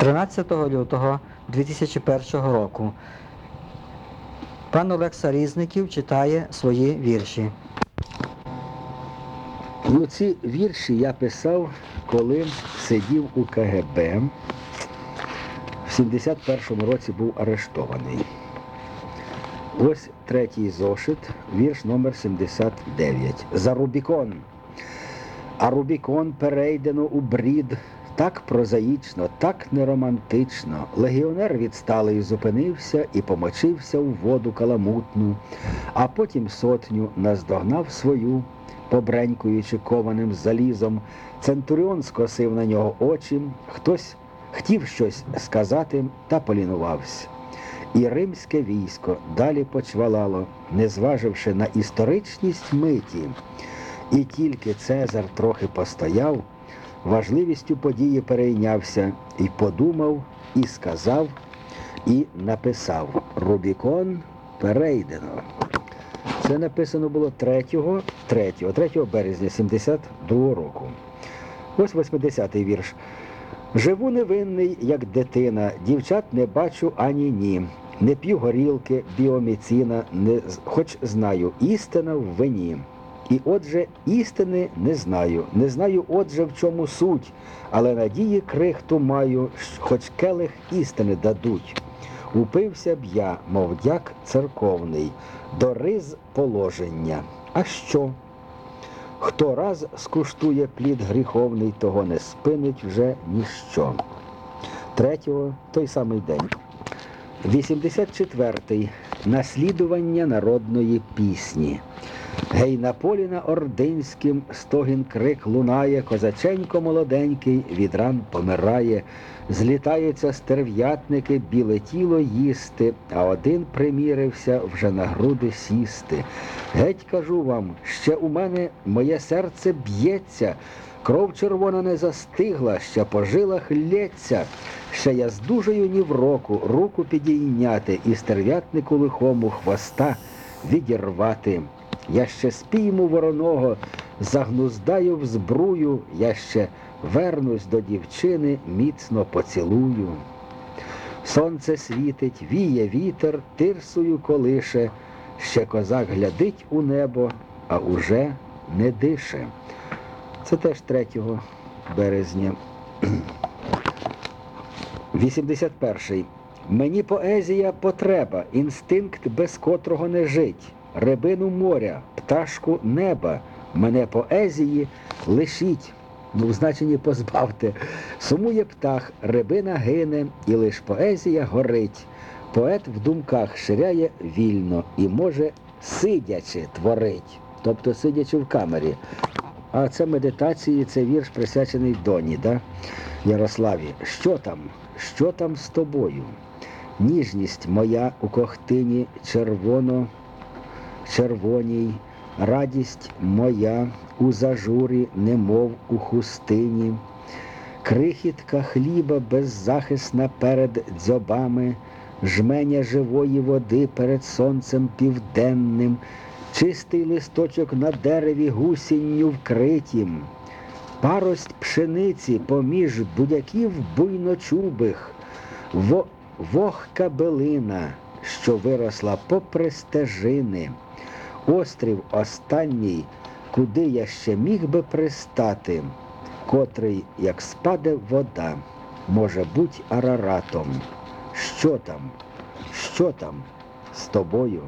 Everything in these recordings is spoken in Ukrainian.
13 лютого 2001 року пан Олекса Різників читає свої вірші. Ну, ці вірші я писав, коли сидів у КГБ. В 71-му році був арештований. Ось третій зошит, вірш номер 79. За Рубікон. А Рубікон перейдено у брід. Так прозаїчно, так неромантично. Легіонер відсталий зупинився і помочився у воду каламутну, а потім сотню наздогнав свою, побренькуючи кованим залізом. Центуріон скосив на нього очі, хтось хотів щось сказати та полінувався. І римське військо далі почвалало, не зваживши на історичність миті. І тільки Цезар трохи постояв, важливістю події перейнявся і подумав, і сказав, і написав Рубікон перейдено. Це написано було 3, 3, 3 березня 72 року. Ось 80-й вірш. Живу невинний, як дитина, дівчат не бачу ані ні. Не п'ю горілки, біоміціна, не, хоч знаю, істина в вині. І отже, істини не знаю, не знаю, отже, в чому суть, але надії крихту маю, хоч келих істини дадуть. Упився б я, мов дяк церковний, до риз положення. А що? Хто раз скуштує плід гріховний, того не спинить вже ніщо. Третього той самий день. 84-й. Наслідування народної пісні. Гей на полі на Ординським стогін крик лунає, козаченько молоденький від ран помирає, злітаються стерв'ятники, біле тіло їсти, а один примірився вже на груди сісти. Геть кажу вам, ще у мене моє серце б'ється, кров червона не застигла, ще по жилах лється, ще я здужаю ні в року, руку підійняти і стерв'ятнику лихому хвоста відірвати. Я ще спійму вороного, загнуздаю в збрую, я ще вернусь до дівчини, міцно поцілую. Сонце світить, віє вітер, тирсою колише, ще козак глядить у небо, а уже не дише. Це теж 3 березня. 81. Мені поезія потреба, інстинкт, без котрого не жить, рибину моря, пташку неба, мене поезії лишіть, ну в значенні позбавте. Сумує птах, рибина гине, і лиш поезія горить. Поет в думках ширяє вільно і може сидячи творить, тобто сидячи в камері. А це медитації, це вірш присвячений Доні, да? Ярославі. Що там? Що там з тобою? Ніжність моя у кохтині червоно, червоній, радість моя у зажурі, немов у хустині, крихітка хліба беззахисна перед дзьобами, жменя живої води перед сонцем південним, чистий листочок на дереві гусінню вкритім, парость пшениці поміж будяків буйночубих, вогка билина, що виросла попри стежини, острів останній, куди я ще міг би пристати, котрий, як спаде вода, може бути араратом. Що там? Що там з тобою?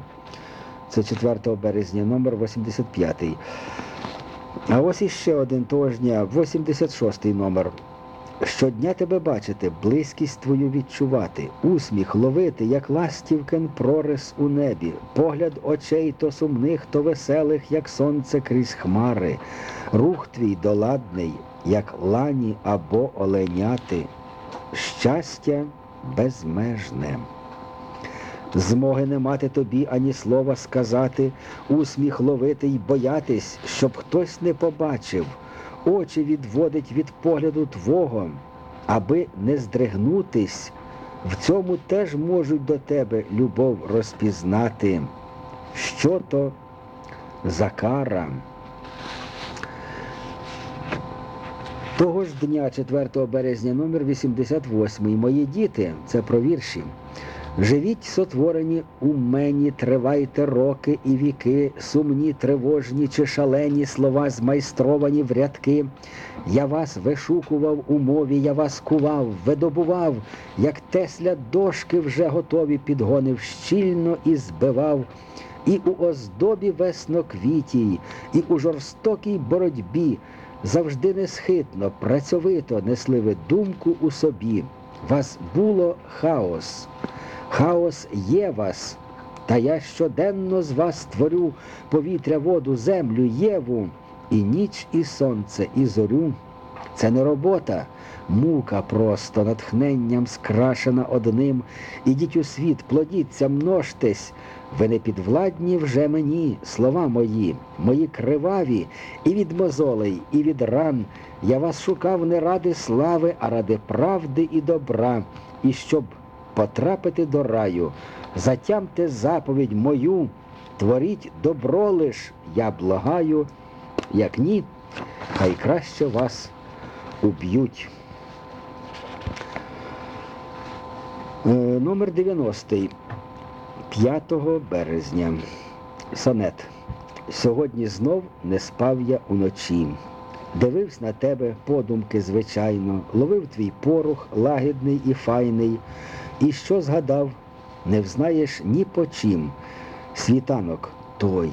Це 4 березня, номер 85. А ось іще один того ж дня, 86 номер. Щодня тебе бачити, близькість твою відчувати, усміх ловити, як ластівкен прорис у небі, погляд очей то сумних, то веселих, як сонце крізь хмари, рух твій доладний, як лані або оленяти, щастя безмежне. Змоги не мати тобі ані слова сказати, усміх ловити й боятись, щоб хтось не побачив, очі відводить від погляду твого, аби не здригнутись, в цьому теж можуть до тебе любов розпізнати. Що то за кара? Того ж дня, 4 березня, номер 88. Мої діти, це про вірші. Живіть сотворені у мені, тривайте роки і віки, сумні, тривожні чи шалені слова змайстровані в рядки. Я вас вишукував у мові, я вас кував, видобував, як тесля дошки вже готові підгонив щільно і збивав. І у оздобі весноквітій, і у жорстокій боротьбі завжди несхитно, працьовито несли ви думку у собі. Вас було хаос. Хаос є вас, та я щоденно з вас творю повітря, воду, землю, єву, і ніч, і сонце, і зорю. Це не робота, мука просто натхненням скрашена одним. Ідіть у світ, плодіться, множтесь. Ви не підвладні вже мені, слова мої, мої криваві, і від мозолей, і від ран. Я вас шукав не ради слави, а ради правди і добра. І щоб потрапити до раю, затямте заповідь мою, творіть добро лиш, я благаю, як ні, хай краще вас уб'ють. Е, Номер 90. 5 березня. Сонет. Сьогодні знов не спав я уночі. Дивився на тебе подумки, звичайно, ловив твій порух, лагідний і файний. І що згадав, не взнаєш ні по чим. Світанок той.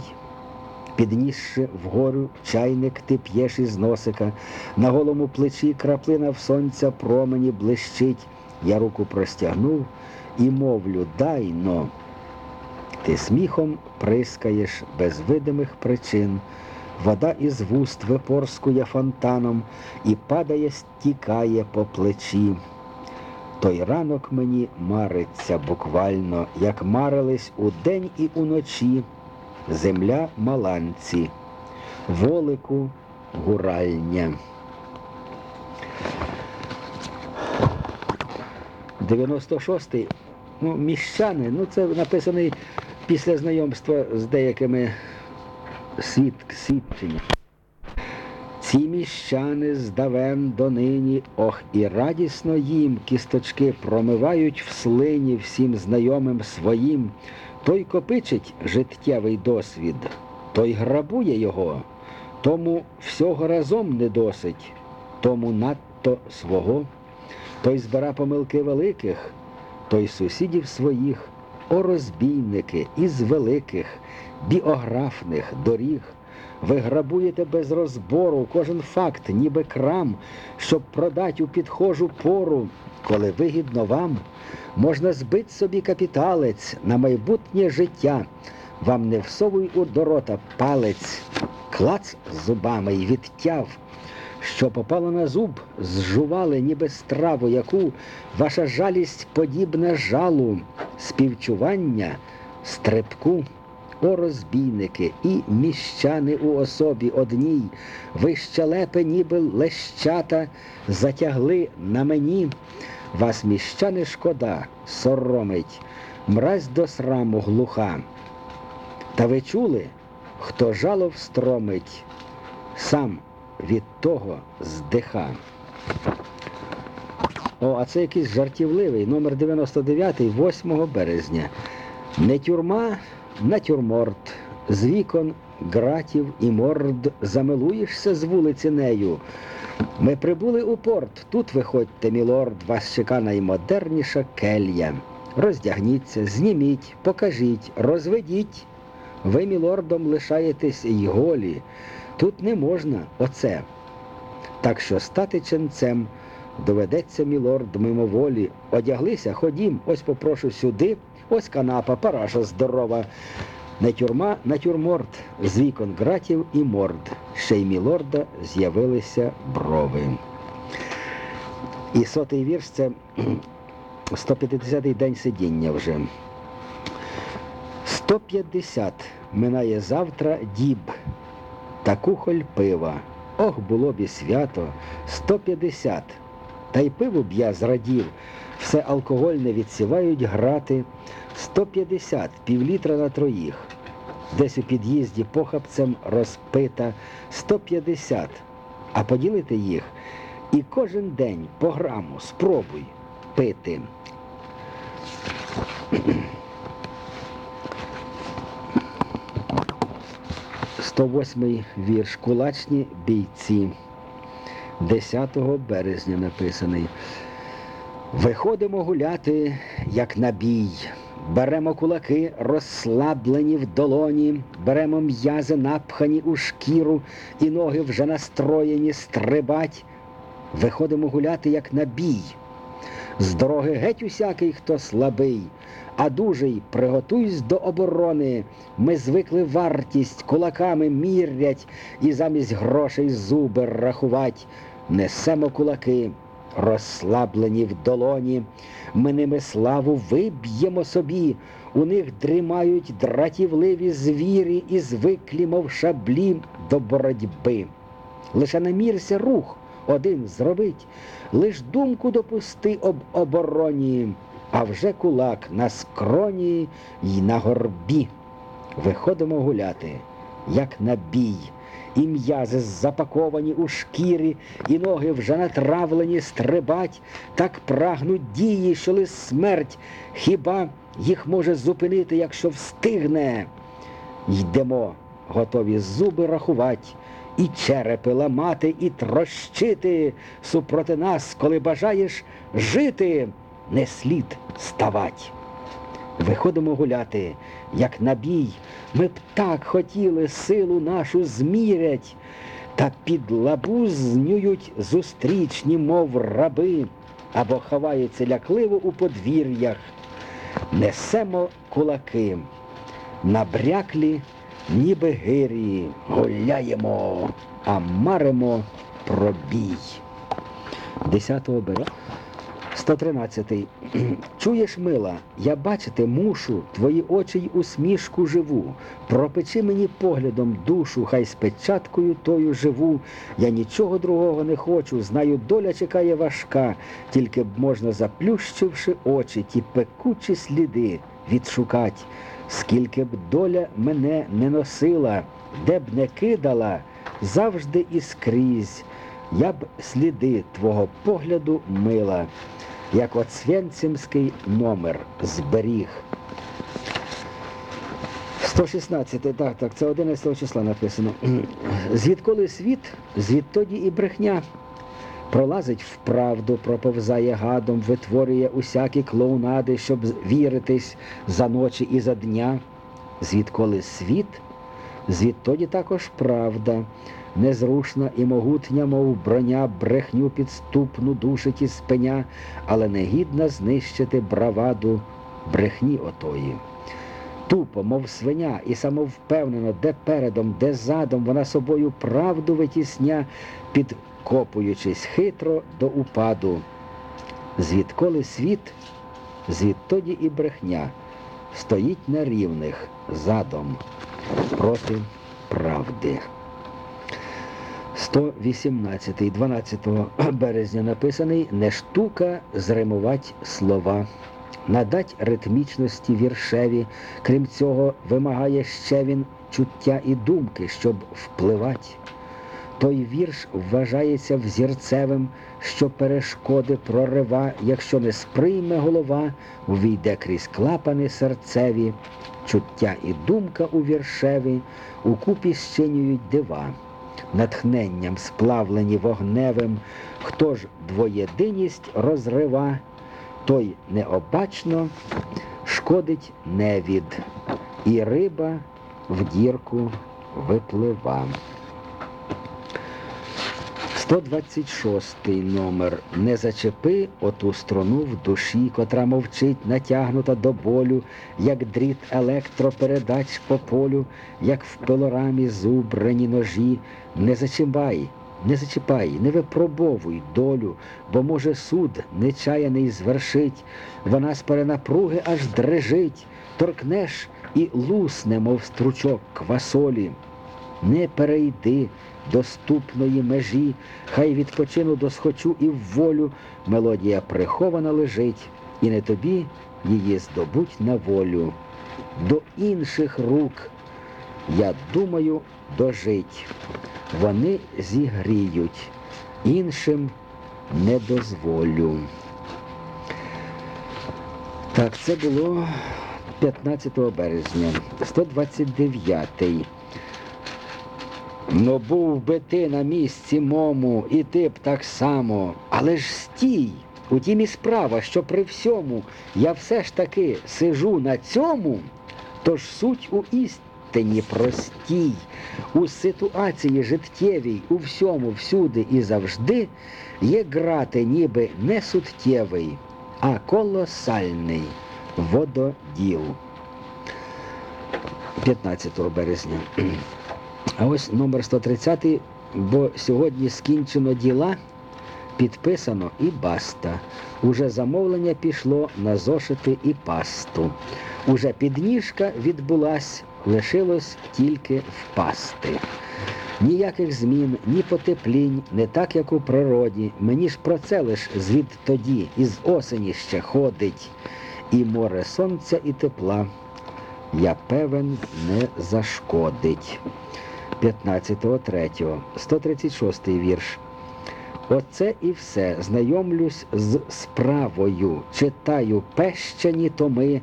Піднісши вгору чайник, ти п'єш із носика, на голому плечі краплина в сонця промені блищить. Я руку простягнув і мовлю, дай но. Ти сміхом прискаєш без видимих причин. Вода із вуст випорскує фонтаном і падає, стікає по плечі. Той ранок мені мариться буквально, як марились удень і уночі. Земля маланці, волику гуральня. 96-й, ну, міщани, ну це написаний після знайомства з деякими свідченнями. Ці міщани здавен донині, ох, і радісно їм кісточки промивають в слині всім знайомим своїм. Той копичить життєвий досвід, той грабує його, тому всього разом не досить, тому надто свого. Той збира помилки великих, той сусідів своїх, о розбійники із великих, біографних доріг. Ви грабуєте без розбору кожен факт, ніби крам, щоб продать у підхожу пору, коли вигідно вам, можна збить собі капіталець на майбутнє життя. Вам не всовуй у дорота палець, клац зубами й відтяв. Що попало на зуб, зжували ніби страву, яку ваша жалість подібна жалу, співчування, стрибку. О розбійники і міщани у особі одній, ви щелепи, ніби лещата, затягли на мені. Вас міщани шкода, соромить, мразь до сраму глуха. Та ви чули, хто жало встромить, сам від того здиха. О, а це якийсь жартівливий, номер 99, 8 березня. Не тюрма, натюрморт, з вікон гратів і морд замилуєшся з вулиці нею. Ми прибули у порт. Тут виходьте, мілорд, вас чека наймодерніша келья. Роздягніться, зніміть, покажіть, розведіть. Ви, мілордом, лишаєтесь й голі. Тут не можна оце. Так що стати ченцем доведеться, мілорд, мимоволі. Одяглися, ходім, ось попрошу сюди, ось канапа, параша здорова. Не тюрма, натюрморт, з вікон гратів і морд. Ще й мілорда з'явилися брови. І сотий вірш це 150-й день сидіння вже. 150 минає завтра діб та кухоль пива. Ох, було б і свято, 150. Та й пиво б я зрадів, все алкогольне відсівають грати. 150, півлітра на троїх. Десь у під'їзді похапцем розпита 150, а поділити їх І кожен день по граму спробуй пити. Сто восьмий вірш. Кулачні бійці. 10 березня написаний. Виходимо гуляти, як на бій. Беремо кулаки, розслаблені в долоні, беремо м'язи, напхані у шкіру, і ноги вже настроєні стрибать. Виходимо гуляти, як на бій. З дороги геть усякий, хто слабий, а дужий приготуйсь до оборони. Ми звикли вартість кулаками мірять і замість грошей зуби рахувать. Несемо кулаки, розслаблені в долоні. Ми ними славу виб'ємо собі. У них дрімають дратівливі звірі і звиклі, мов шаблі до боротьби. Лише намірся рух один зробить, лиш думку допусти об обороні, а вже кулак на скроні й на горбі. Виходимо гуляти, як на бій. І м'язи запаковані у шкірі, і ноги вже натравлені стрибать, так прагнуть дії, що лиш смерть, хіба їх може зупинити, якщо встигне. Йдемо, готові зуби рахувать, і черепи ламати, і трощити супроти нас, коли бажаєш жити, не слід ставать. Виходимо гуляти, як на бій. Ми б так хотіли силу нашу змірять, та під лабузнюють зустрічні, мов раби, або ховаються лякливо у подвір'ях. Несемо кулаки, набряклі, ніби гирі, гуляємо, а маримо пробій. 10 березня. 113. Чуєш, мила, я бачити мушу, твої очі й усмішку живу. Пропечи мені поглядом душу, хай з печаткою тою живу. Я нічого другого не хочу, знаю, доля чекає важка, тільки б можна, заплющивши очі, ті пекучі сліди відшукать. Скільки б доля мене не носила, де б не кидала, завжди і скрізь. Я б сліди твого погляду мила, як оцвенцимський номер зберіг. 116, так, так, це 11 числа написано. Звідколи світ, звідтоді і брехня. Пролазить в правду, проповзає гадом, витворює усякі клоунади, щоб віритись за ночі і за дня. Звідколи світ, звідтоді також правда незрушна і могутня, мов броня, брехню підступну душить і спиня, але не гідна знищити браваду брехні отої. Тупо, мов свиня, і самовпевнено, де передом, де задом, вона собою правду витісня, підкопуючись хитро до упаду. Звідколи світ, звідтоді і брехня стоїть на рівних задом проти правди. 118, 12 березня написаний не штука зримувати слова, надать ритмічності віршеві, крім цього, вимагає ще він чуття і думки, щоб впливати. Той вірш вважається взірцевим, що перешкоди прорива, якщо не сприйме голова, увійде крізь клапани серцеві, чуття і думка у віршеві, укупі щинюють дива натхненням сплавлені вогневим, хто ж двоєдиність розрива, той необачно шкодить невід, і риба в дірку виплива. 126 номер. Не зачепи оту струну в душі, котра мовчить, натягнута до болю, як дріт електропередач по полю, як в пилорамі зубрані ножі. Не зачіпай, не зачіпай, не випробовуй долю, бо може суд нечаяний звершить, вона з перенапруги аж дрижить, торкнеш і лусне, мов стручок квасолі. Не перейди доступної межі, хай відпочину досхочу і в волю, мелодія прихована лежить, і не тобі її здобуть на волю. До інших рук, я думаю, дожить. Вони зігріють, іншим не дозволю. Так, це було 15 березня, 129-й. Ну був би ти на місці мому, і ти б так само. Але ж стій. У тім і справа, що при всьому я все ж таки сижу на цьому, тож суть у істині простій, у ситуації життєвій, у всьому, всюди і завжди є грати ніби не суттєвий, а колосальний вододіл. 15 березня. А ось номер 130, бо сьогодні скінчено діла, підписано і баста. Уже замовлення пішло на зошити і пасту. Уже підніжка відбулась, лишилось тільки впасти. Ніяких змін, ні потеплінь, не так, як у природі. Мені ж про це лиш звід тоді, із осені ще ходить. І море сонця і тепла, я певен, не зашкодить. 15.3. 136 вірш. Оце і все. Знайомлюсь з справою, читаю пещені томи,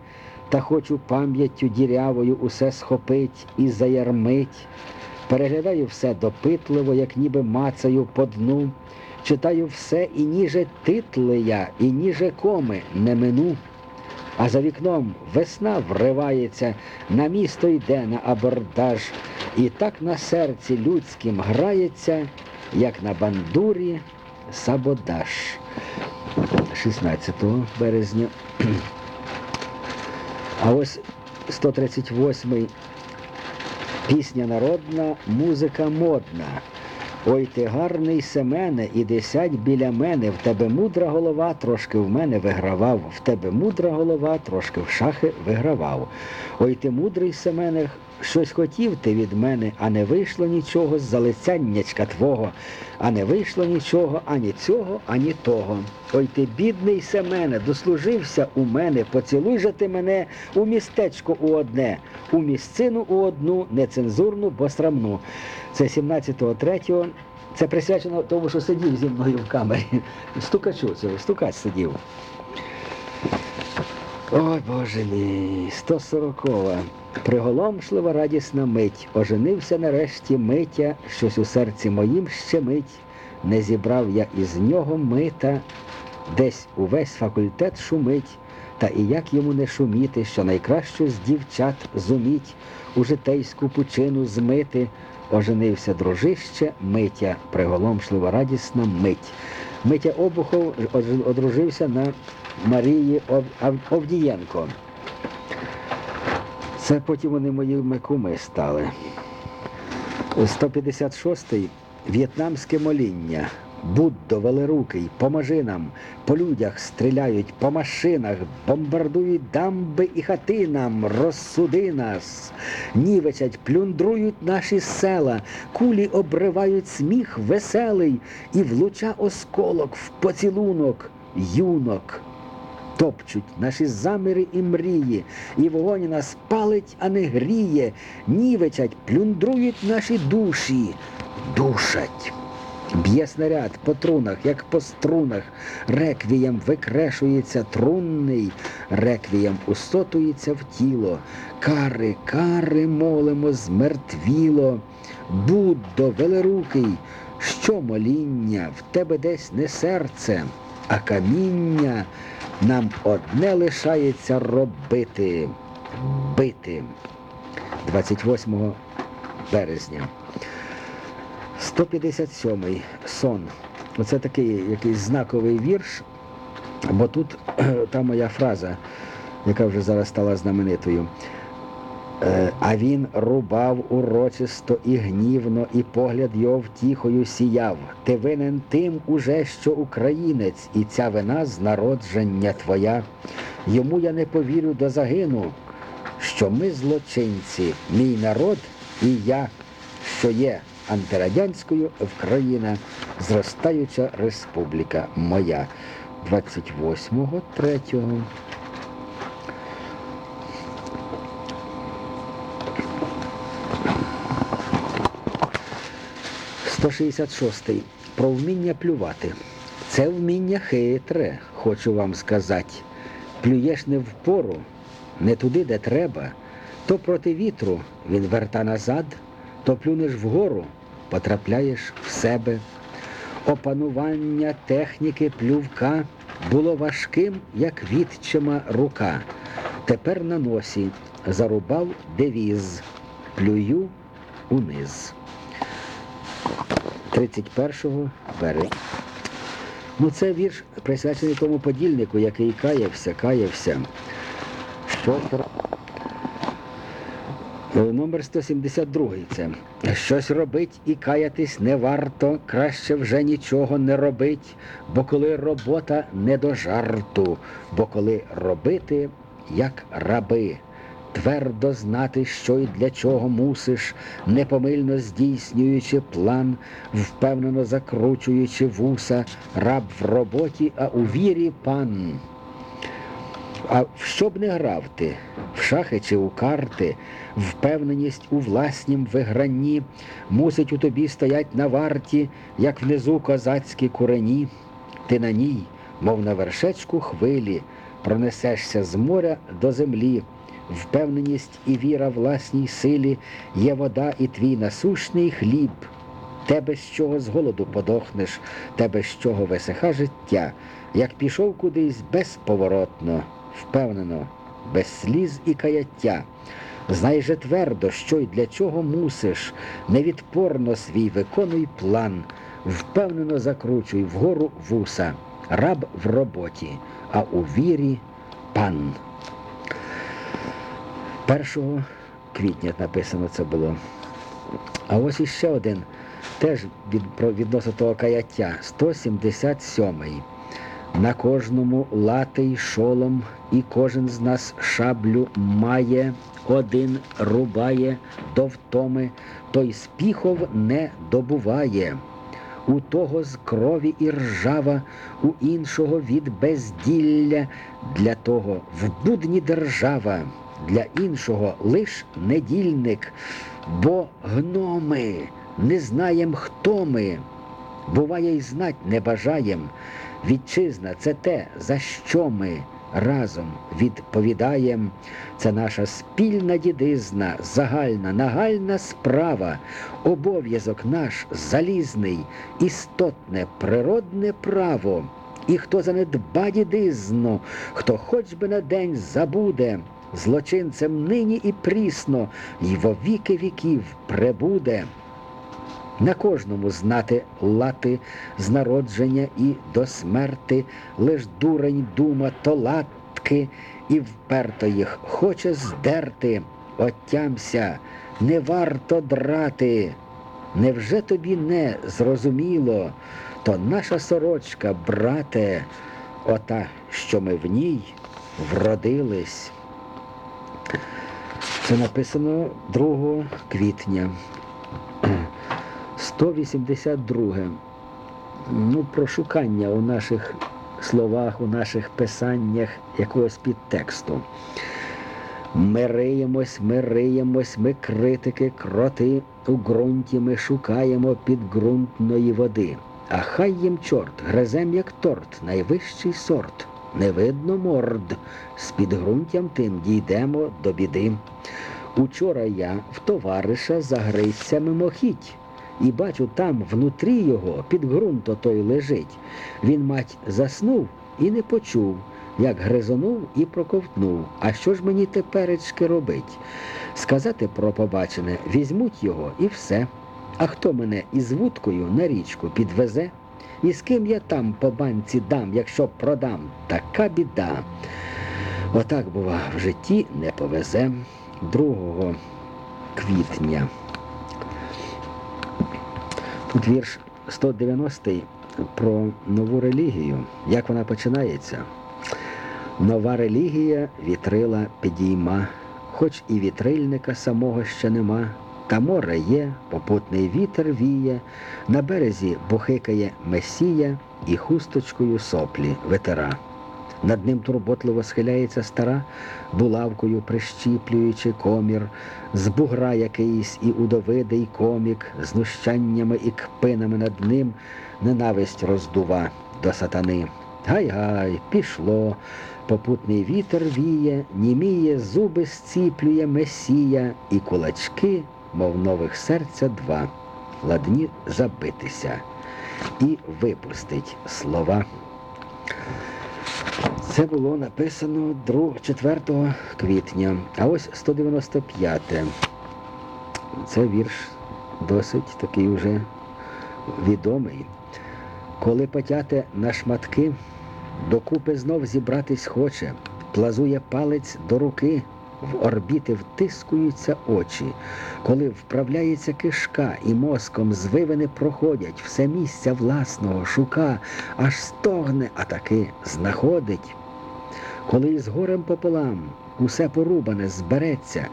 та хочу пам'яттю дірявою усе схопить і заярмить. Переглядаю все допитливо, як ніби мацаю по дну. Читаю все і ніже титли я, і ніже коми не мину. А за вікном весна вривається, на місто йде на абордаж, і так на серці людським грається, як на бандурі сабодаж. 16 березня. А ось 138 пісня народна, музика модна. Ой ти гарний Семене, і сядь біля мене, в тебе мудра голова, трошки в мене вигравав, в тебе мудра голова, трошки в шахи вигравав. Ой ти мудрий Семене, щось хотів ти від мене, а не вийшло нічого з залицяннячка твого, а не вийшло нічого ані цього, ані того. Ой ти бідний Семене, дослужився у мене, поцілуй же ти мене у містечко у одне, у місцину у одну, нецензурну, бо срамну. Це 17.3. Це присвячено тому, що сидів зі мною в камері. Стукачу стукач сидів. Ой, Боже мій, 140. Приголомшлива радісна мить. Оженився нарешті митя, щось у серці моїм щемить. Не зібрав я із нього мита, десь увесь факультет шумить. Та і як йому не шуміти, що найкращу з дівчат зуміть у житейську пучину змити, оженився дружище Митя, приголомшлива радісна мить. Митя Обухов одружився на Марії Овдієнко. Це потім вони моїми куми стали. 156-й В'єтнамське моління. Буддо велерукий, поможи нам, по людях стріляють, по машинах, бомбардують дамби і хати нам, розсуди нас, нівечать, плюндрують наші села, кулі обривають сміх веселий, і влуча осколок в поцілунок юнок. Топчуть наші заміри і мрії, і вогонь нас палить, а не гріє, нівечать, плюндрують наші душі, душать. Б'є снаряд по трунах, як по струнах, реквієм викрешується трунний, реквієм усотується в тіло. Кари, кари молимо змертвіло. Буддо, велерукий, що моління, в тебе десь не серце, а каміння нам одне лишається робити бити. 28 березня. 157 сон. Оце такий якийсь знаковий вірш, бо тут та моя фраза, яка вже зараз стала знаменитою. Е, А він рубав урочисто і гнівно, і погляд його втіхою сіяв. Ти винен тим уже, що українець, і ця вина з народження твоя. Йому я не повірю до загину, що ми злочинці, мій народ і я, що є антирадянською Вкраїна, зростаюча республіка моя. 28-го, 3-го. Сто шістдесят шостий. Про вміння плювати. Це вміння хитре, хочу вам сказати. Плюєш не впору, не туди, де треба, то проти вітру він верта назад, то плюнеш вгору, потрапляєш в себе. Опанування техніки плювка було важким, як відчима рука. Тепер на носі зарубав девіз Плюю униз. 31 березня. Ну, це вірш присвячений тому подільнику, який каявся, каявся. Що Е, Номер 172 це. Щось робить і каятись не варто, краще вже нічого не робить, бо коли робота не до жарту, бо коли робити, як раби. Твердо знати, що і для чого мусиш, непомильно здійснюючи план, впевнено закручуючи вуса, раб в роботі, а у вірі пан. А в що б не грав ти, в шахи чи у карти, впевненість у власнім вигранні мусить у тобі стоять на варті, як внизу козацькі курені. Ти на ній, мов на вершечку хвилі, пронесешся з моря до землі. Впевненість і віра власній силі є вода і твій насущний хліб. Те, без чого з голоду подохнеш, те, без чого висиха життя, як пішов кудись безповоротно, впевнено, без сліз і каяття. Знай же твердо, що й для чого мусиш, невідпорно свій виконуй план, впевнено закручуй вгору вуса, раб в роботі, а у вірі пан. 1 квітня написано це було. А ось іще один, теж від, відносно того каяття, 177-й. На кожному латий шолом, і кожен з нас шаблю має, один рубає до втоми, той спіхов не добуває. У того з крові і ржава, у іншого від безділля, для того в будні держава, для іншого лиш недільник, бо гноми не знаєм, хто ми. Буває, й знать не бажаєм. Вітчизна це те, за що ми разом відповідаєм. Це наша спільна дідизна, загальна, нагальна справа, обов'язок наш залізний, істотне, природне право. І хто занедба дідизну, хто хоч би на день забуде, злочинцем нині і прісно, й во віки віків пребуде. На кожному знати лати з народження і до смерти, лиш дурень дума то латки, і вперто їх хоче здерти. Отямся, не варто драти. Невже тобі не зрозуміло, то наша сорочка, брате, ота, що ми в ній вродились. Це написано 2 квітня. 182. Ну, про шукання у наших словах, у наших писаннях якогось підтексту. Ми риємось, ми риємось, ми критики, кроти, у ґрунті ми шукаємо підґрунтної води. А хай їм чорт, гризем як торт, найвищий сорт. Не видно морд, з підґрунтям тим дійдемо до біди. Учора я в товариша загризся мимохідь, і бачу, там внутрі його під ґрунто той лежить. Він, мать, заснув і не почув, як гризонув і проковтнув. А що ж мені теперечки робить? Сказати про побачене, візьмуть його і все. А хто мене із вудкою на річку підвезе? І з ким я там по банці дам, якщо продам, така біда. Отак, бува, в житті не повезе 2 квітня. Тут вірш 190 про нову релігію. Як вона починається? Нова релігія вітрила підійма, хоч і вітрильника самого ще нема. Та море є, попутний вітер віє, на березі бухикає месія і хусточкою соплі ветера. Над ним турботливо схиляється стара, булавкою прищіплюючи комір, з бугра якийсь і удовидий комік, знущаннями і кпинами над ним ненависть роздува. до сатани. Гай-гай, пішло, попутний вітер віє, німіє, зуби зціплює месія, і кулачки, мов нових серця два, ладні забитися і випустить слова. Це було написано 4 квітня, а ось 195. Це вірш досить такий уже відомий. Коли потяте на шматки, докупи знов зібратись хоче, плазує палець до руки, в орбіти втискуються очі, коли вправляється кишка і мозком звивини проходять, все місця власного шука, аж стогне, а таки знаходить. Коли із горем пополам усе порубане збереться,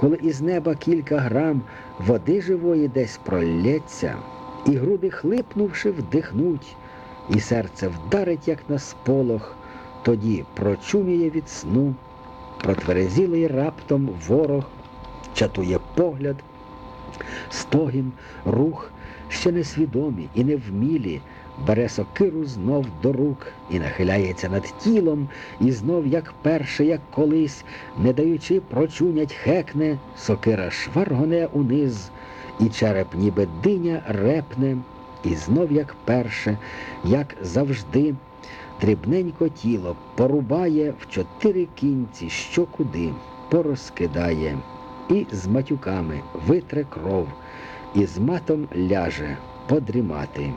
коли із неба кілька грам води живої десь пролється, і груди хлипнувши, вдихнуть, і серце вдарить, як на сполох, тоді прочуміє від сну, протверезілий раптом ворог, чатує погляд, стогін, рух, ще несвідомі і невмілі, бере сокиру знов до рук і нахиляється над тілом, і знов, як перше, як колись, не даючи прочунять хекне, сокира шваргоне униз, і череп ніби диня репне, і знов, як перше, як завжди, дрібненько тіло порубає в чотири кінці, що куди, порозкидає, і з матюками витре кров, і з матом ляже подрімати.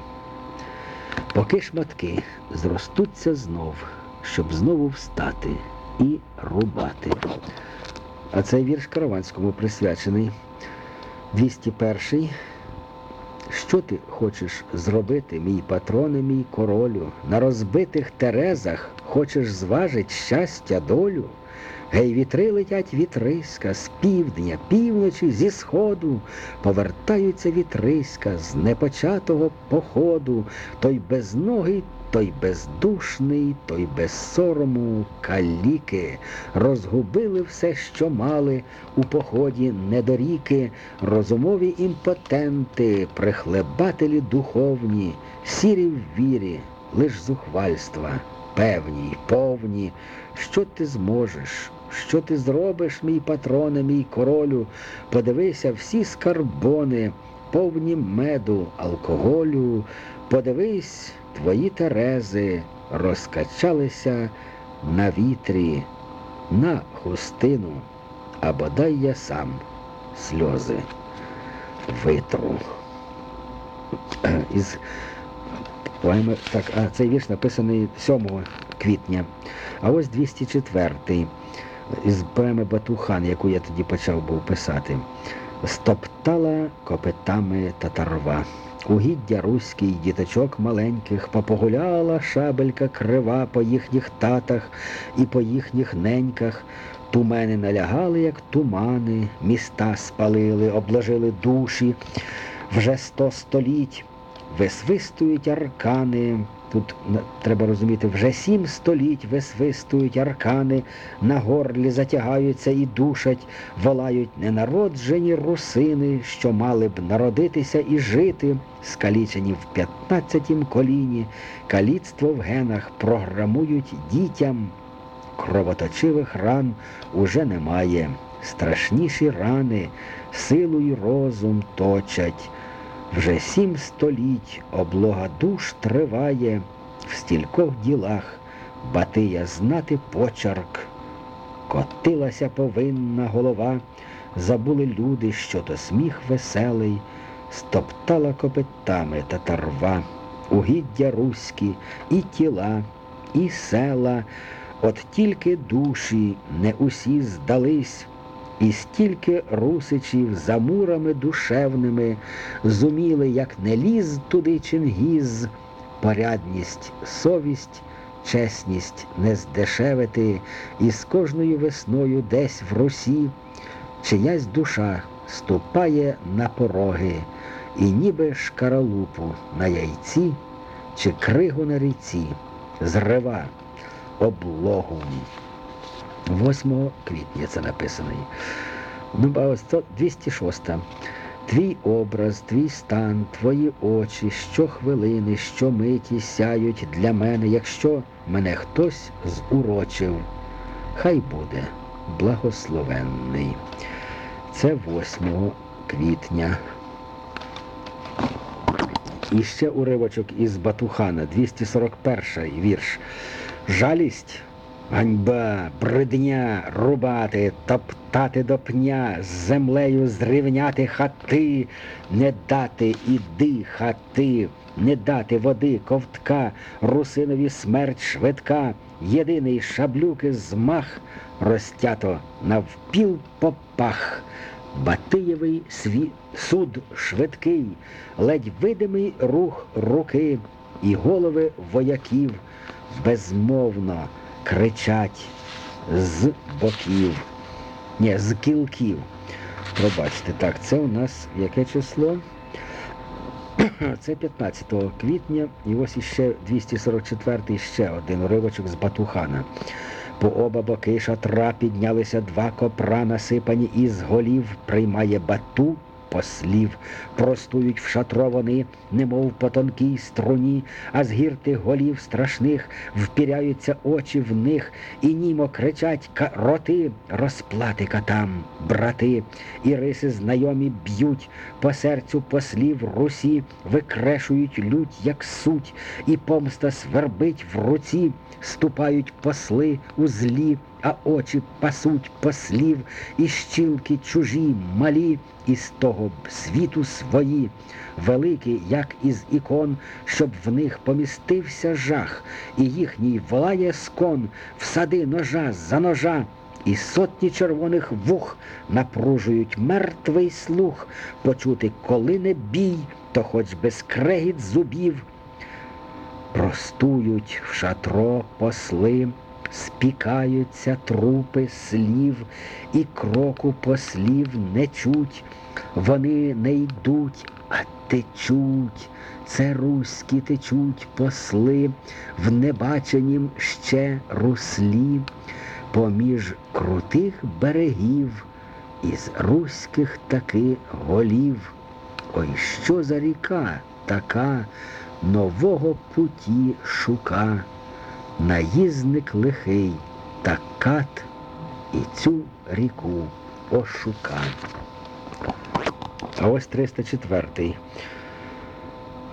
Поки шматки зростуться знов, щоб знову встати і рубати. А цей вірш Караванському присвячений. 201. Що ти хочеш зробити, мій патроне, мій королю? На розбитих терезах хочеш зважить щастя долю? Гей, вітри летять вітриська з півдня, півночі, зі сходу, повертаються вітриська з непочатого походу, той безногий, той бездушний, той без сорому каліки, розгубили все, що мали у поході недоріки, розумові імпотенти, прихлебателі духовні, сірі в вірі, лиш зухвальства, певні й повні, що ти зможеш, що ти зробиш, мій патроне, мій королю, подивися всі скарбони, повні меду, алкоголю, подивись, твої терези розкачалися на вітрі, на хустину, а бодай я сам сльози витру. Із поеми, так, а цей вірш написаний 7 квітня. А ось 204 із поеми Батухан, яку я тоді почав був писати. Стоптала копитами татарва. Угіддя руський, діточок маленьких, попогуляла шабелька крива по їхніх татах і по їхніх неньках. Тумени налягали, як тумани, міста спалили, обложили душі. Вже сто століть висвистують аркани. Тут треба розуміти, вже сім століть висвистують аркани, на горлі затягаються і душать, волають ненароджені русини, що мали б народитися і жити, скалічені в п'ятнадцятім коліні, каліцтво в генах програмують дітям. Кровоточивих ран уже немає. Страшніші рани силу й розум точать. Вже сім століть облога душ триває, в стількох ділах Батия знати почерк. Котилася повинна голова, забули люди, що то сміх веселий, стоптала копитами татарва, угіддя руські, і тіла, і села, от тільки душі не усі здались. І стільки русичів за мурами душевними зуміли, як не ліз туди чингіз, порядність, совість, чесність не здешевити, і з кожною весною десь в Русі чиясь душа ступає на пороги, і ніби шкаралупу на яйці чи кригу на ріці зрива облогу. 8 квітня це написаний. Ну, а ось 206. Твій образ, твій стан, твої очі, щохвилини, щомиті сяють для мене, якщо мене хтось зурочив. Хай буде благословенний. Це 8 квітня. І ще уривочок із Батухана, 241 вірш. Жалість, ганьба, бридня, рубати, топтати до пня, з землею зрівняти хати, не дати і дихати, не дати води, ковтка, русинові смерть швидка, єдиний шаблюки змах розтято навпіл попах. Батиєвий сві... суд швидкий, ледь видимий рух руки, і голови вояків безмовно кричать з боків, ні, з кілків. Пробачте, так, це у нас яке число? Це 15 квітня, і ось іще 244-й ще один уривочок з Батухана. По оба боки шатра піднялися два копра, насипані із голів, приймає бату послів, простують в шатровани, немов по тонкій струні, а з гір тих голів страшних впіряються очі в них, і німо кричать роти, розплати катам, брати, і риси знайомі б'ють, по серцю послів русі, викрешують лють, як суть, і помста свербить в руці, ступають посли у злі, а очі пасуть послів, і щілки чужі, малі, із того світу свої, великі, як із ікон, щоб в них помістився жах, і їхній волає скон, всади ножа за ножа. І сотні червоних вух напружують мертвий слух, почути, коли не бій, то хоч без крегіт зубів. Простують в шатро посли, спікаються трупи слів, і кроку послів не чуть, вони не йдуть, а течуть. Це руські течуть посли в небаченім ще руслі, поміж крутих берегів, із руських таки голів. Ой, що за ріка така, нового путі шука, наїзник лихий, та кат і цю ріку ошука. А ось 304.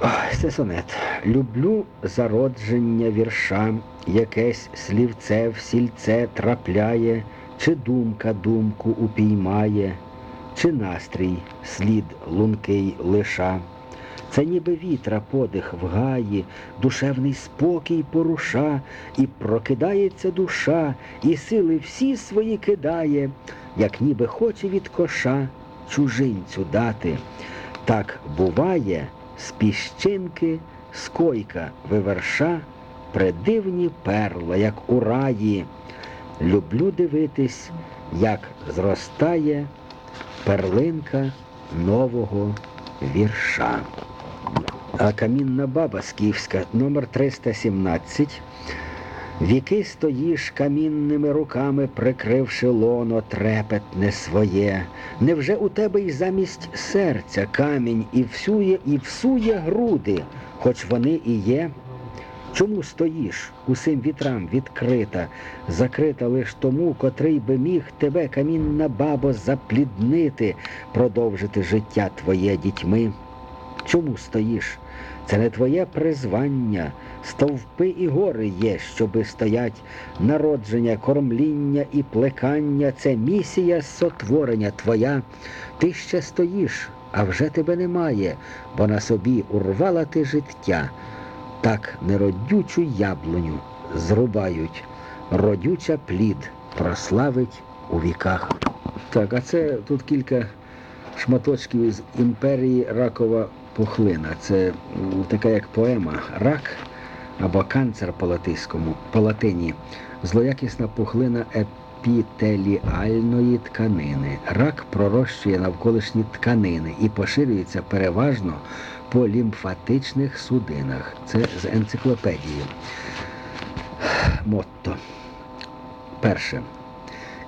Ой, це сонет. Люблю зародження вірша, якесь слівце в сільце трапляє, чи думка думку упіймає, чи настрій слід лункий лиша. Це ніби вітра подих в гаї, душевний спокій поруша, і прокидається душа, і сили всі свої кидає, як ніби хоче від коша чужинцю дати. Так буває, з піщинки скойка виверша, придивні перла, як у раї. Люблю дивитись, як зростає перлинка нового вірша. А камінна баба скіфська, номер 317. Віки стоїш камінними руками, прикривши лоно трепетне своє. Невже у тебе й замість серця камінь і всує, і всує груди, хоч вони і є? Чому стоїш усім вітрам відкрита, закрита лиш тому, котрий би міг тебе, камінна бабо, запліднити, продовжити життя твоє дітьми? Чому стоїш? Це не твоє призвання, стовпи і гори є, щоби стоять, народження, кормління і плекання це місія сотворення твоя. Ти ще стоїш, а вже тебе немає, бо на собі урвала ти життя. Так неродючу яблуню зрубають, родюча плід прославить у віках. Так, а це тут кілька шматочків із імперії Ракова пухлина. Це така як поема Рак або канцер по латиському, по. Злоякісна пухлина епітеліальної тканини. Рак пророщує навколишні тканини і поширюється переважно по лімфатичних судинах. Це з енциклопедії. Мотто. Перше.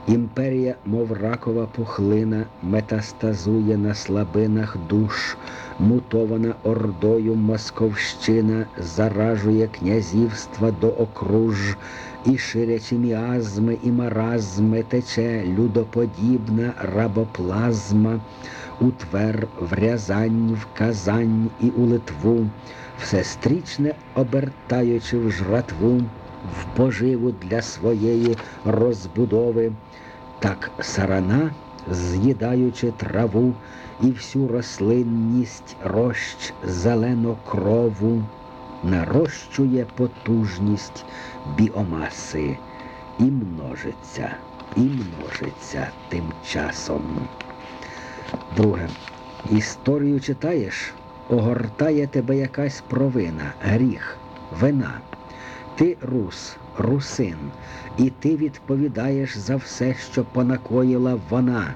Імперія, мов ракова пухлина, метастазує на слабинах душ, мутована ордою московщина заражує князівства до окруж, і ширячи міазми і маразми тече людоподібна рабоплазма, у Твер, в Рязань, в Казань і у Литву, всестрічне обертаючи в жратву, в поживу для своєї розбудови, так сарана, з'їдаючи траву і всю рослинність рощ зелену крову, нарощує потужність біомаси і множиться, і множиться тим часом. Друге. Історію читаєш, огортає тебе якась провина, гріх, вина. Ти рус, русин, і ти відповідаєш за все, що понакоїла вона.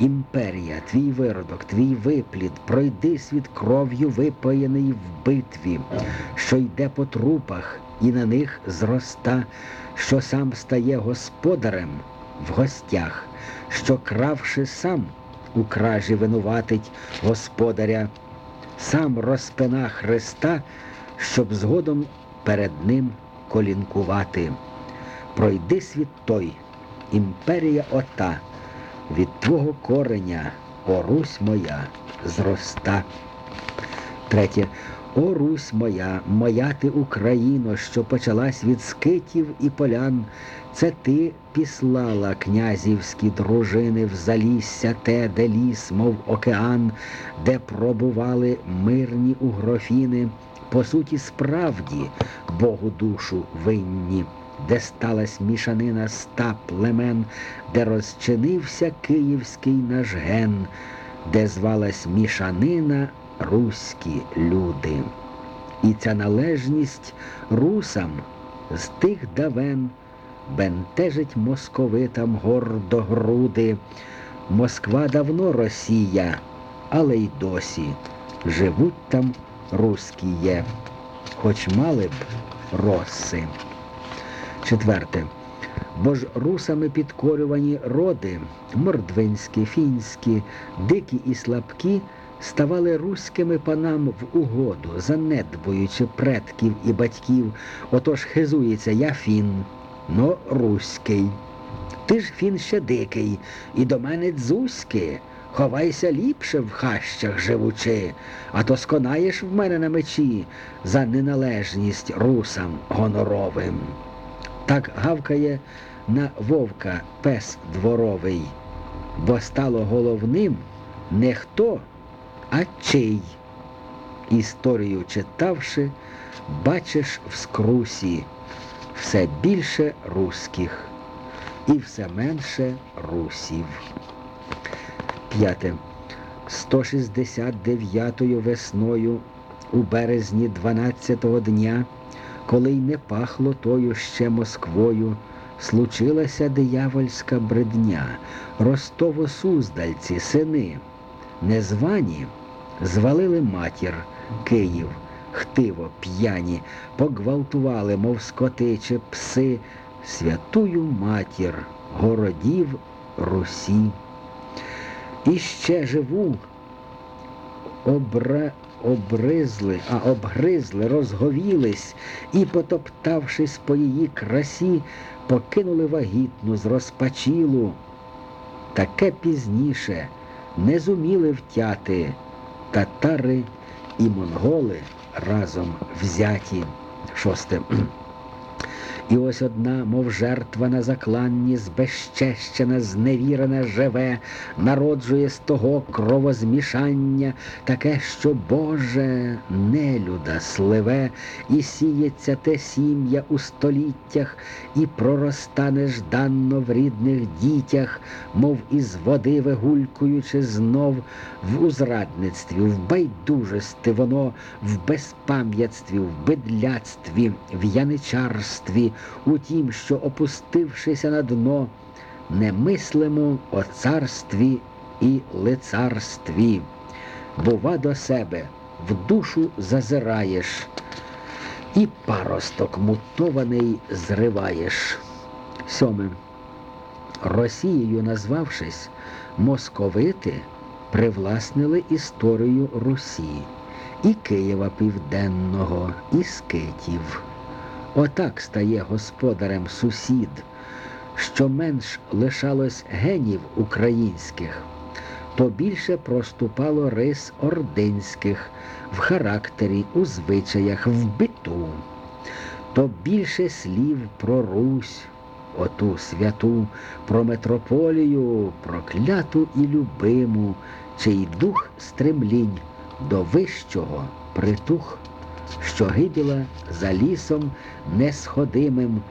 Імперія, твій виродок, твій виплід, пройди світ кров'ю випоєний в битві, що йде по трупах, і на них зроста, що сам стає господарем в гостях, що кравши сам у кражі винуватить господаря, сам розпина Христа, щоб згодом перед ним колінкувати. Пройди світ той, імперія ота, від твого кореня, о Русь моя, зроста. Третє. О Русь моя, моя ти Україно, що почалась від скитів і полян, це ти післала князівські дружини в залісся те, де ліс, мов океан, де пробували мирні угрофіни, по суті, справді Богу душу винні, де сталась мішанина ста племен, де розчинився київський наш ген, де звалась мішанина руські люди. І ця належність русам з тих давен бентежить московитам гордо груди. Москва давно Росія, але й досі живуть там руські є, хоч мали б роси. Четверте. Бо ж русами підкорювані роди, мордвинські, фінські, дикі і слабкі, ставали руськими панам в угоду, занедбуючи предків і батьків. Отож хизується я фін, но руський. Ти ж фін ще дикий, і до мене дзузьки. Ховайся ліпше в хащах живучи, а то сконаєш в мене на мечі за неналежність русам гоноровим. Так гавкає на вовка пес дворовий, бо стало головним не хто, а чий. Історію читавши, бачиш в скрусі все більше руських і все менше русів. П'яте. 169-ю весною у березні 12-го дня, коли й не пахло тою ще Москвою, случилася диявольська бредня, Ростово-Суздальці, сини, незвані, звалили матір Київ, хтиво п'яні, погвалтували, мов скоти чи пси, святую матір городів Русі. І ще живу, обра... обризли, а обгризли, розговілись і, потоптавшись по її красі, покинули вагітну з розпачілу. Таке пізніше не зуміли втяти татари і монголи разом взяті. Шосте. І ось одна, мов жертва на закланні, збезчещена, зневірена живе, народжує з того кровозмішання, таке, що Боже нелюда сливе, і сіється те сім'я у століттях, і пророста нежданно в рідних дітях, мов із води вигулькуючи знов, в узрадництві, в байдужості воно, в безпам'ятстві, в бедляцтві, в яничарстві, у тім, що, опустившися на дно, не мислимо о царстві і лицарстві. Бува до себе, в душу зазираєш, і паросток мутований зриваєш. Сьоме. Росією назвавшись, московити привласнили історію Русі, і Києва Південного, і Скитів. Отак стає господарем сусід, що менш лишалось генів українських, то більше проступало рис ординських в характері, у звичаях, в биту, то більше слів про Русь, оту святу, про метрополію, прокляту і любиму, чий дух стремлінь до вищого притух, що гиділа за лісом несходимим.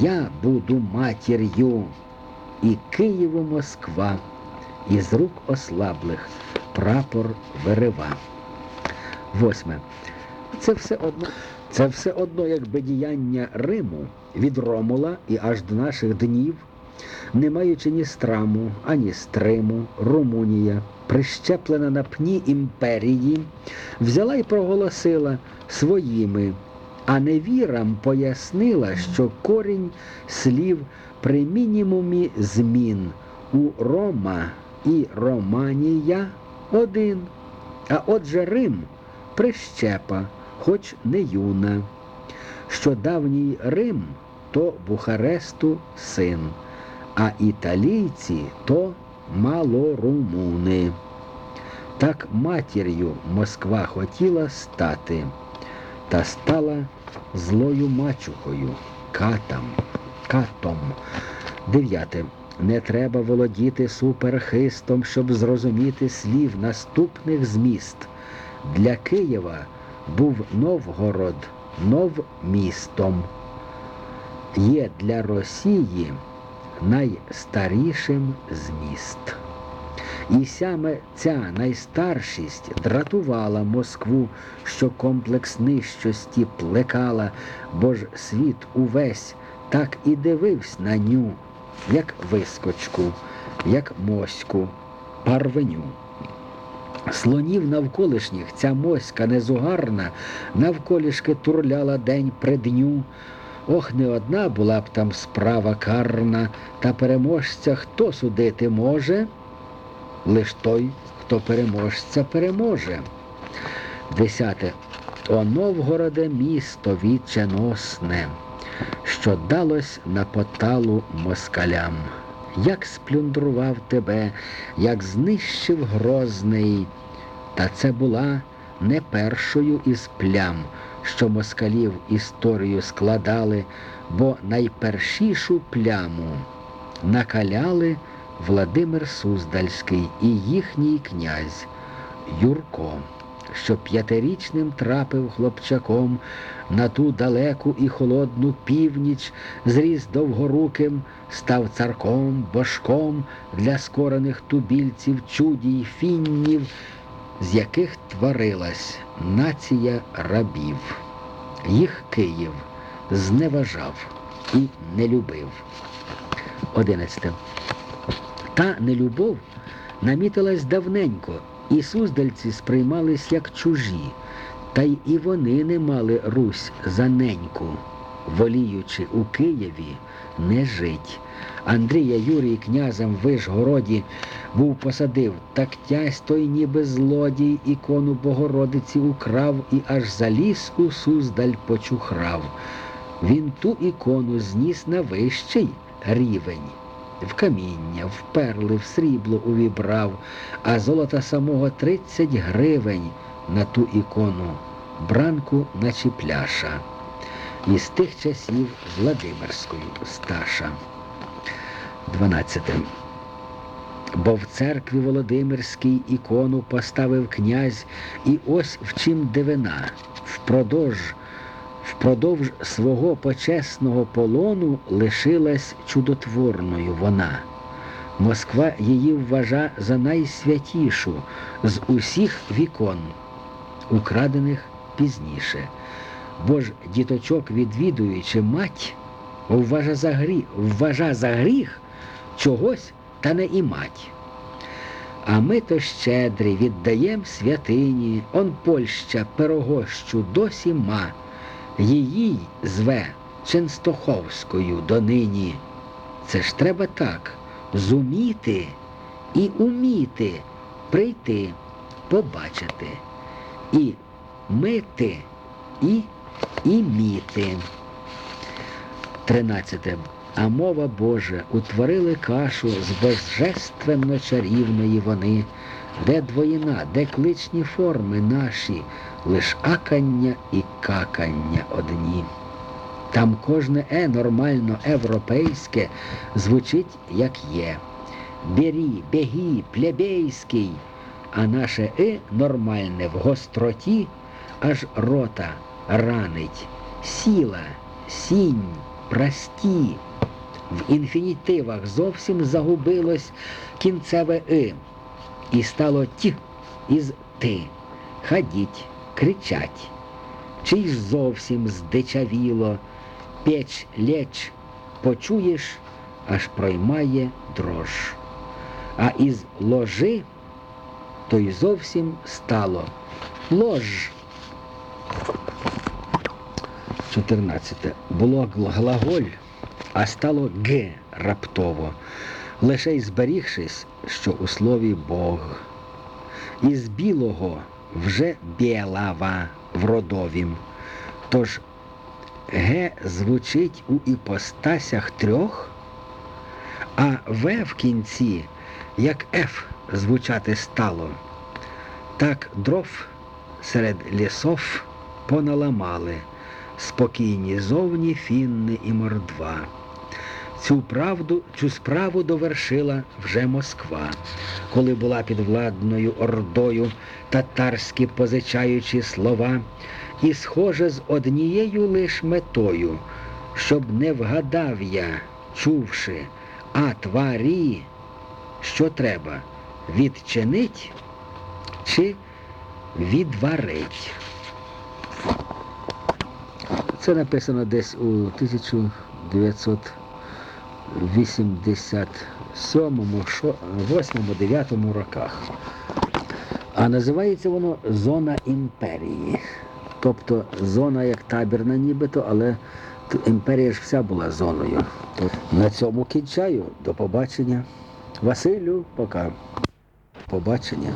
Я буду матір'ю, і Києву Москва, із рук ослаблих прапор вирива. Восьме. Це все одно, це все одно, якби діяння Риму від Ромула і аж до наших днів, не маючи ні страму, ані стриму, Румунія, прищеплена на пні імперії, взяла і проголосила своїми, а невірам пояснила, що корінь слів при мінімумі змін у Рома і Романія один. А отже Рим прищепа, хоч не юна, що давній Рим то Бухаресту син, а італійці то малорумуни. Так матір'ю Москва хотіла стати, та стала злою мачухою, катом, катом. Дев'яте. Не треба володіти суперхистом, щоб зрозуміти слів наступних зміст. Для Києва був Новгород новмістом. Є для Росії найстарішим з міст. І саме ця найстаршість дратувала Москву, що комплекс нижчості плекала, бо ж світ увесь так і дивився на ню, як вискочку, як моську, парвеню. Слонів навколишніх ця моська незугарна навколішки турляла день при дню. Ох, не одна була б там справа карна, та переможця хто судити може? Лиш той, хто переможця переможе. Десяте. О Новгороде місто віченосне, що далось на поталу москалям. Як сплюндрував тебе, як знищив грозний, та це була не першою із плям, що москалів історію складали, бо найпершішу пляму накаляли Владимир Суздальський і їхній князь Юрко, що п'ятирічним трапив хлопчаком на ту далеку і холодну північ, зріс довгоруким, став царком, божком для скорених тубільців, чудій, фіннів, з яких творилась нація рабів. Їх Київ зневажав і не любив. Одинадцяте. Та нелюбов намітилась давненько, і суздальці сприймались як чужі, та й і вони не мали Русь за неньку, воліючи у Києві не жить. Андрія Юрій князем в Вишгороді був посадив, так тязь той ніби злодій ікону Богородиці украв і аж заліз у Суздаль почухрав. Він ту ікону зніс на вищий рівень. В каміння, в перли, в срібло увібрав, а золота самого тридцять гривень на ту ікону, бранку наче пляша. Із тих часів Владимирською сташа. 12. Бо в церкві Володимирській ікону поставив князь, і ось в чим дивина. Впродовж, впродовж свого почесного полону лишилась чудотворною вона. Москва її вважа за найсвятішу з усіх вікон, украдених пізніше. Бо ж діточок, відвідуючи мать, вважа за гріх, вважа за гріх чогось та не і мать. А ми то щедрі віддаєм святині, он Польща пирогощу досі ма, її зве Ченстоховською донині. Це ж треба так, зуміти і уміти прийти, побачити, і мити, і іміти. Тринадцяте. А мова Божа утворили кашу з божественно чарівної вони, де двоїна, де кличні форми наші, лиш акання і какання одні. Там кожне е нормально європейське звучить як є. Бері, бегі, плебейський, а наше и нормальне в гостроті аж рота ранить. Сіла, сінь, прості. В інфінітивах зовсім загубилось кінцеве и, і стало ті із ти. Ходіть, кричать. Чи ж зовсім здичавіло, печ леч, почуєш, аж проймає дрож. А із ложи то й зовсім стало лож. 14. Було глаголь, а стало г раптово, лише й зберігшись, що у слові Бог. Із білого вже білава в родовім. Тож г звучить у іпостасях трьох, а в в кінці, як Ф звучати стало. Так дров серед лісов поналамали, спокійні зовні фінни і мордва. Цю правду, цю справу довершила вже Москва, коли була під владною ордою татарські позичаючи слова, і схоже з однією лиш метою, щоб не вгадав я, чувши, а тварі, що треба відчинить чи відварить. Це написано десь у 1987, 8, 9 роках. А називається воно Зона імперії. Тобто зона як табірна нібито, але імперія ж вся була зоною. На цьому кінчаю. До побачення. Василю, пока. Побачення.